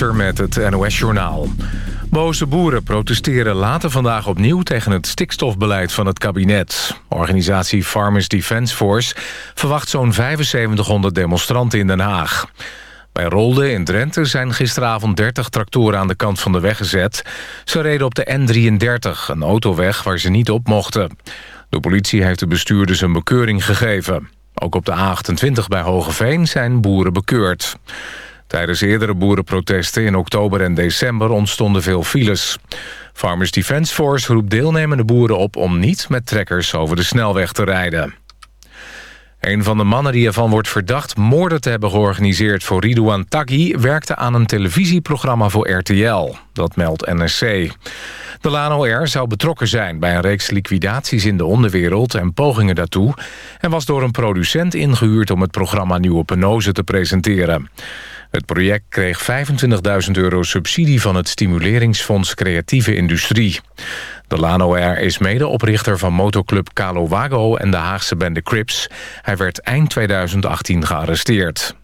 met het NOS-journaal. Boze boeren protesteren later vandaag opnieuw... tegen het stikstofbeleid van het kabinet. Organisatie Farmers Defence Force verwacht zo'n 7500 demonstranten in Den Haag. Bij Rolde in Drenthe zijn gisteravond 30 tractoren aan de kant van de weg gezet. Ze reden op de N33, een autoweg waar ze niet op mochten. De politie heeft de bestuurders een bekeuring gegeven. Ook op de A28 bij Hogeveen zijn boeren bekeurd. Tijdens eerdere boerenprotesten in oktober en december ontstonden veel files. Farmers Defence Force roept deelnemende boeren op om niet met trekkers over de snelweg te rijden. Een van de mannen die ervan wordt verdacht moorden te hebben georganiseerd voor Ridouan Taghi... werkte aan een televisieprogramma voor RTL. Dat meldt NSC. De Lano R zou betrokken zijn bij een reeks liquidaties in de onderwereld en pogingen daartoe... en was door een producent ingehuurd om het programma Nieuwe Penose te presenteren. Het project kreeg 25.000 euro subsidie van het Stimuleringsfonds Creatieve Industrie. De Lano R is medeoprichter van motoclub Calo Wago en de Haagse bende Crips. Hij werd eind 2018 gearresteerd.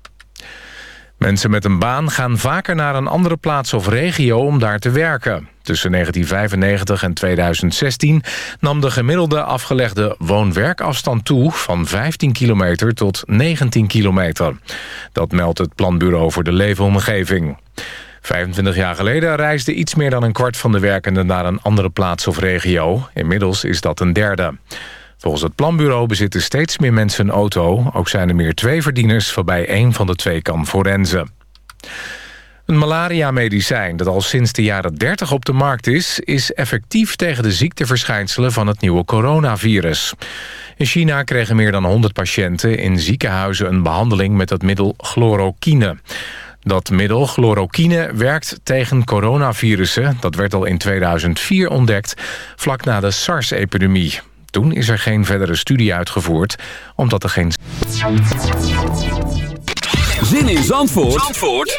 Mensen met een baan gaan vaker naar een andere plaats of regio om daar te werken. Tussen 1995 en 2016 nam de gemiddelde afgelegde woon-werkafstand toe... van 15 kilometer tot 19 kilometer. Dat meldt het Planbureau voor de Leefomgeving. 25 jaar geleden reisde iets meer dan een kwart van de werkenden... naar een andere plaats of regio. Inmiddels is dat een derde. Volgens het planbureau bezitten steeds meer mensen een auto. Ook zijn er meer twee verdieners waarbij één van de twee kan forenzen. Een malaria-medicijn dat al sinds de jaren 30 op de markt is... is effectief tegen de ziekteverschijnselen van het nieuwe coronavirus. In China kregen meer dan 100 patiënten in ziekenhuizen... een behandeling met dat middel chloroquine. Dat middel, chloroquine, werkt tegen coronavirussen. Dat werd al in 2004 ontdekt, vlak na de SARS-epidemie. Toen is er geen verdere studie uitgevoerd, omdat er geen... Zin in Zandvoort, Zandvoort?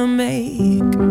wanna make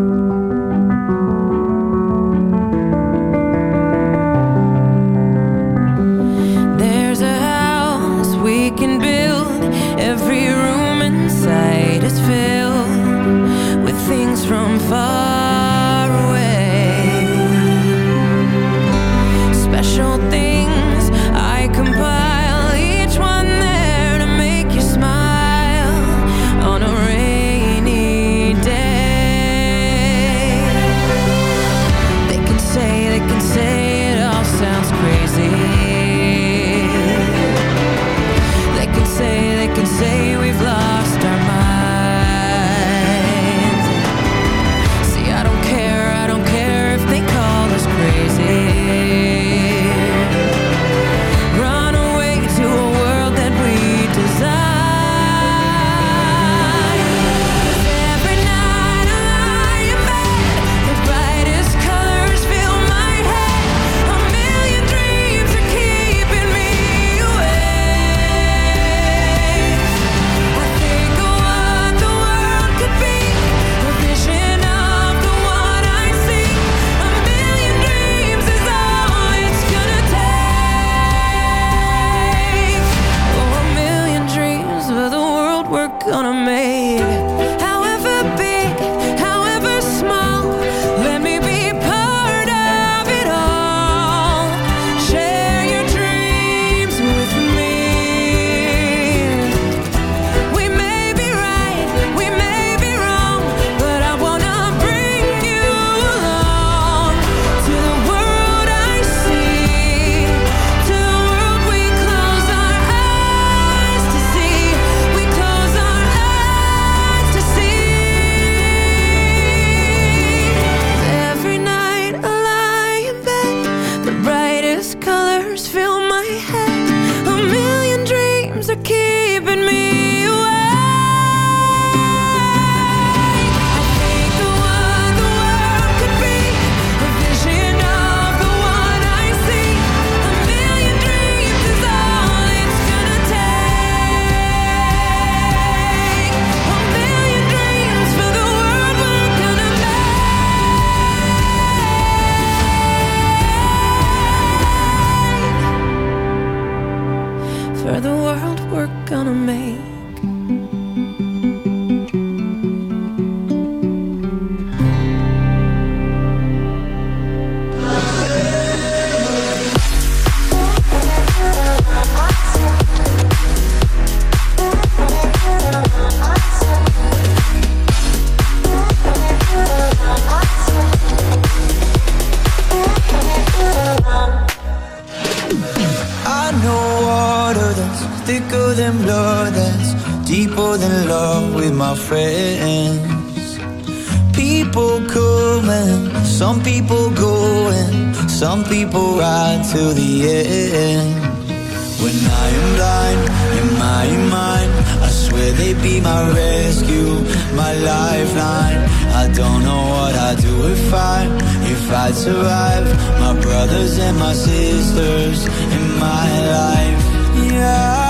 brothers and my sisters in my life. Yeah.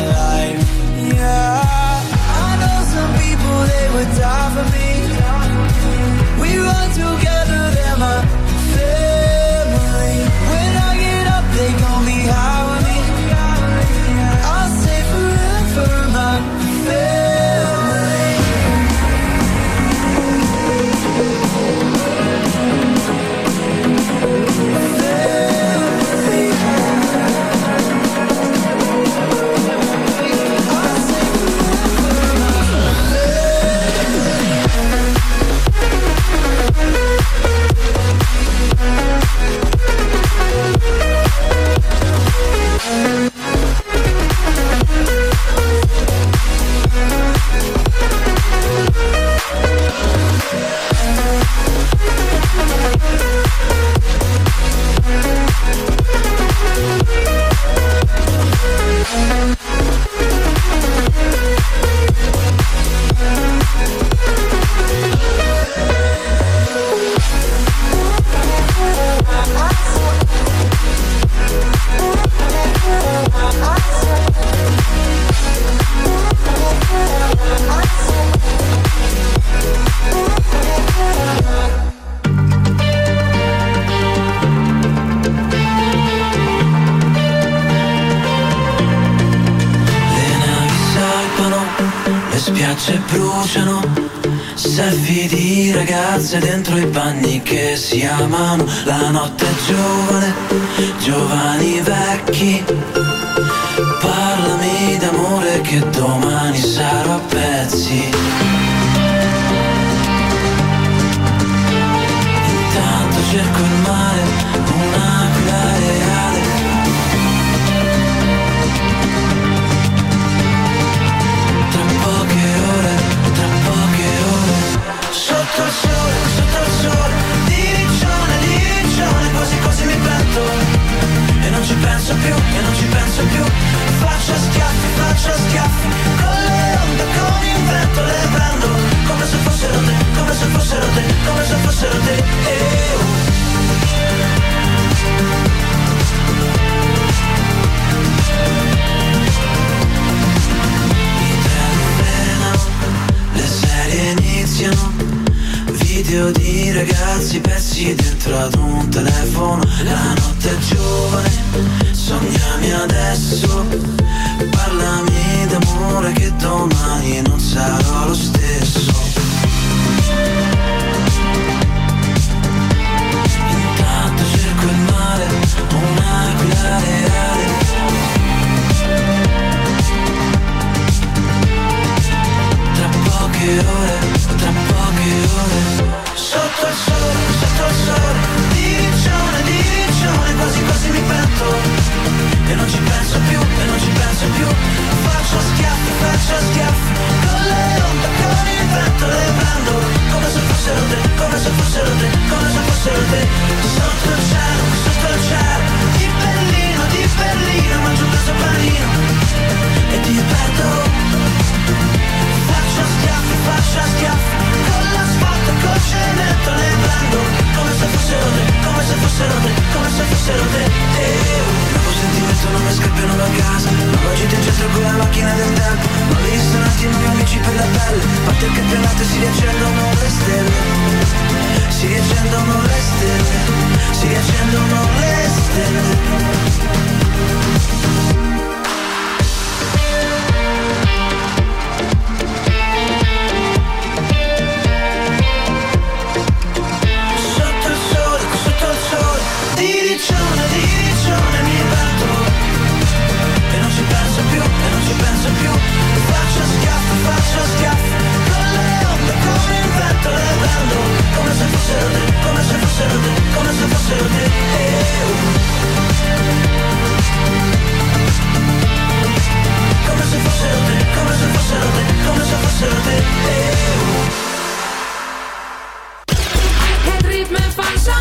would die for me. We run together. rose bruciano Selfie di ragazze dentro i bagni che si amano La notte è giovane, giovani vecchi Parlami d'amore che domani sarò a pezzi non mi scappano da casa Oggi ti gestro con la macchina del tempo ho visto un attimo miei amici per la pelle Fate il campionato si riaccendono le stelle Si riaccendono le stelle Si riaccendono le stelle Kom te, come se fossero te Come se fossero te, come se fossero te, come se fossero te Het ritme van zon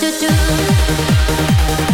do do do.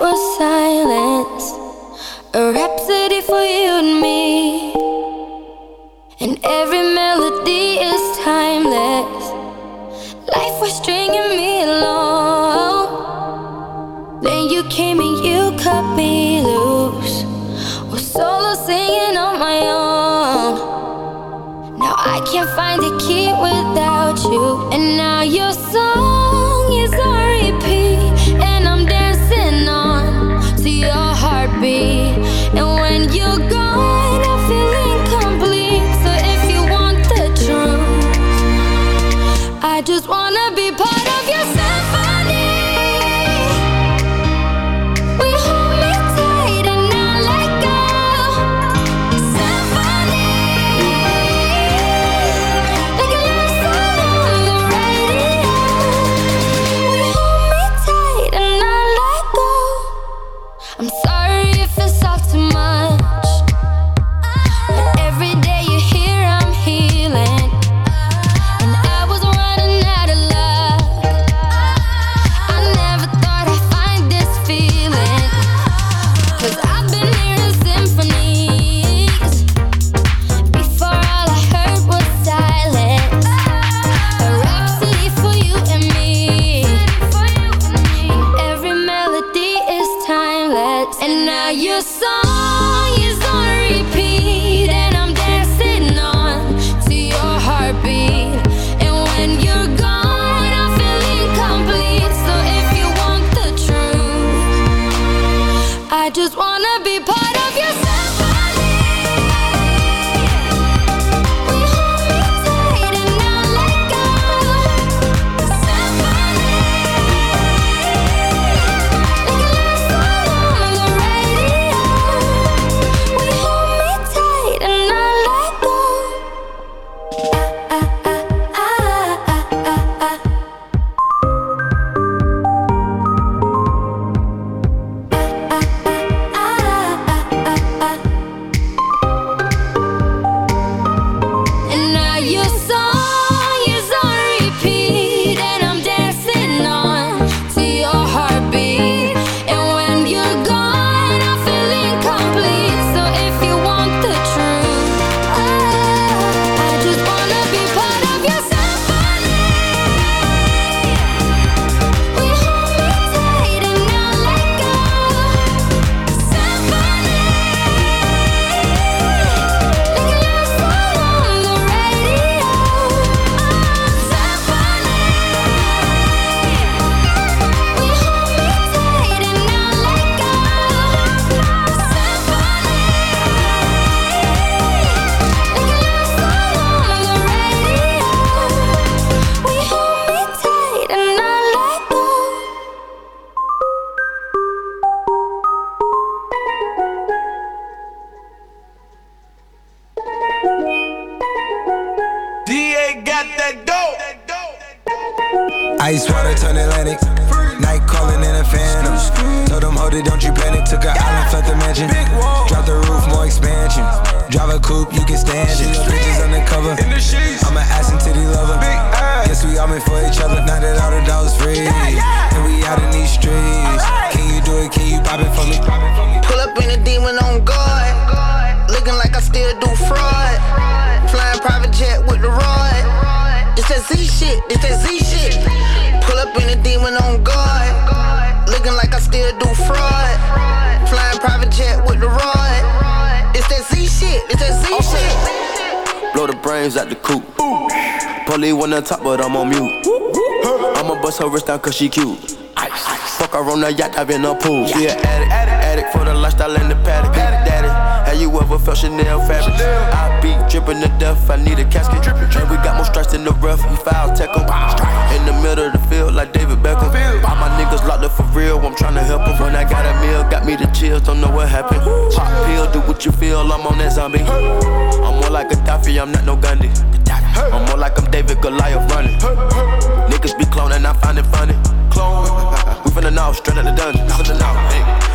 was silent frames at the coop. Polly on the top, but I'm on mute. I'ma bust her wrist down cause she cute. Ice, ice. Fuck her on the yacht, I've been a pool. Yeah, yeah addict, addict, addict for the lifestyle and the paddock. paddock. Daddy, have you ever felt Chanel fabric? Chanel. I be dripping the death, I need a casket. Drippin', drippin'. And we got more strikes in the rough, we foul tech em. Wow in the middle of the field like David Beckham. All my niggas locked up for real, I'm trying to help them. When I got a meal, got me the chills, don't know what happened. Pop pill, do what you feel, I'm on that zombie. I'm more like a Gaddafi, I'm not no Gundy. I'm more like I'm David Goliath running. Niggas be cloning, I find it funny. Clone, we finna know, straight out the dungeon. Out, hey.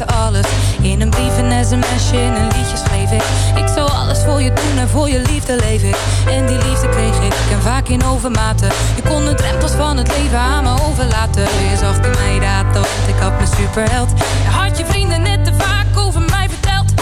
alles In een brief, een sms'je, in een liedje schreef ik Ik zou alles voor je doen en voor je liefde leef ik En die liefde kreeg ik en vaak in overmaten Je kon de drempels van het leven aan me overlaten Je zag in mij dat ik had mijn superheld Had je vrienden net te vaak over mij verteld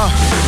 Uh.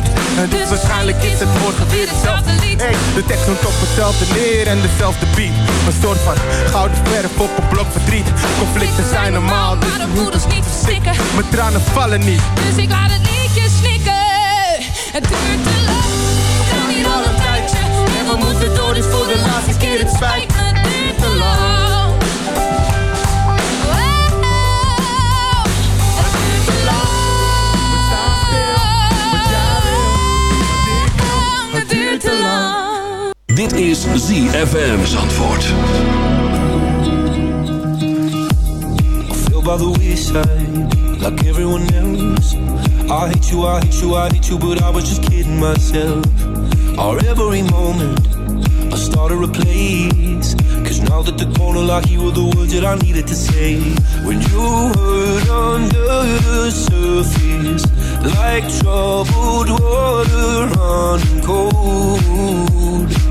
niet. En dus, waarschijnlijk is het woord weer hetzelfde lied. Hey, de tekst noemt op hetzelfde neer en dezelfde beat. Een soort van gouden verf op een blok verdriet. Conflicten zijn normaal, dus maar de moeders niet verstikken. Mijn tranen vallen niet, dus ik laat het liedje snikken. Het duurt te lang, we gaan hier al een tijdje. En we moeten door, dus voor de laatste keer het spijt Het duurt te lang. Dit is ZFM Zandvoort. By the wayside, like everyone else I hate you, I hate you, I hate you But I was just kidding myself Our every moment I a Cause now that the corner You were the words that I needed to say When you hurt under the surface Like troubled water running cold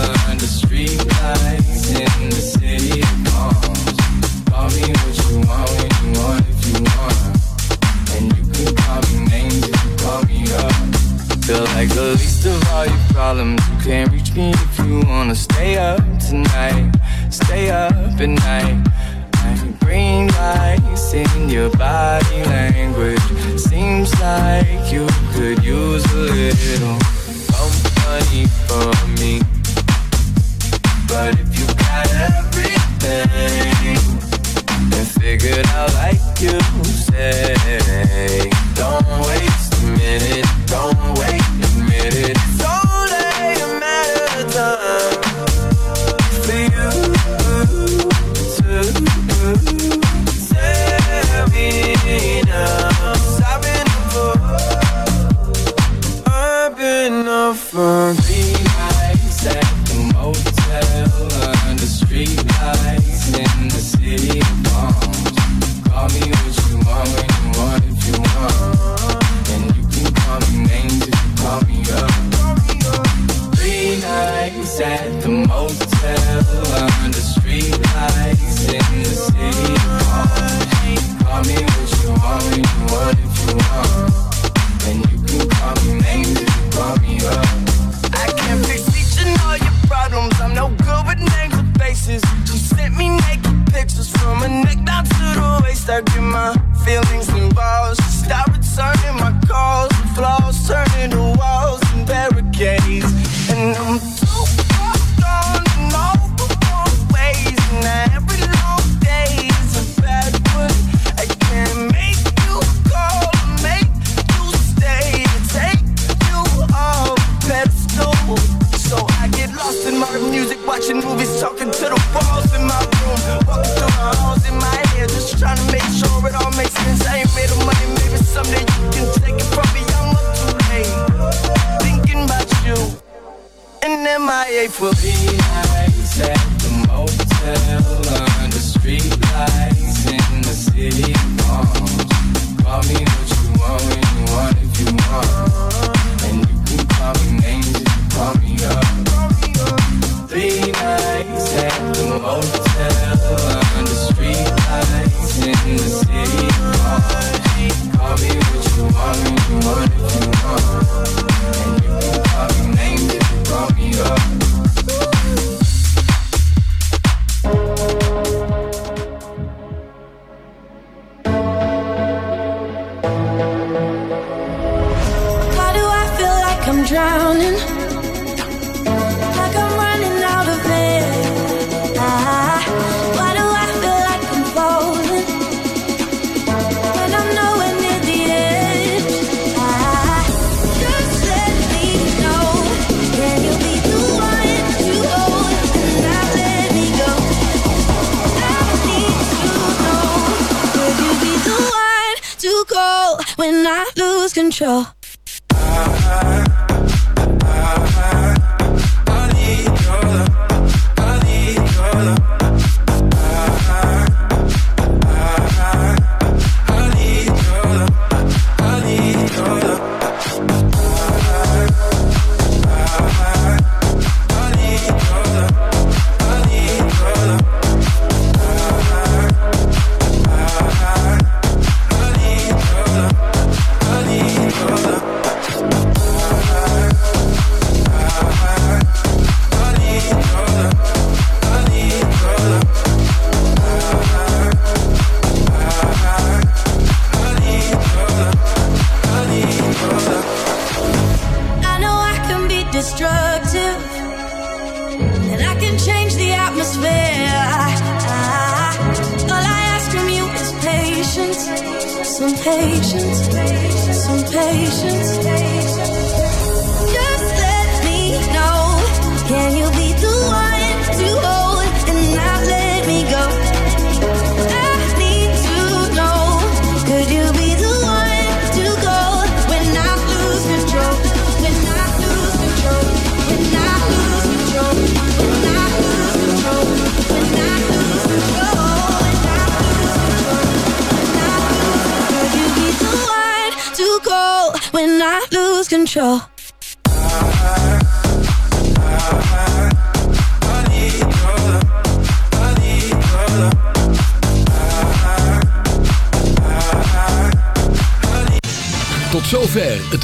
You can't reach me if you wanna stay up tonight. Stay up at night. i lights in your body language. Seems like you could use a little for me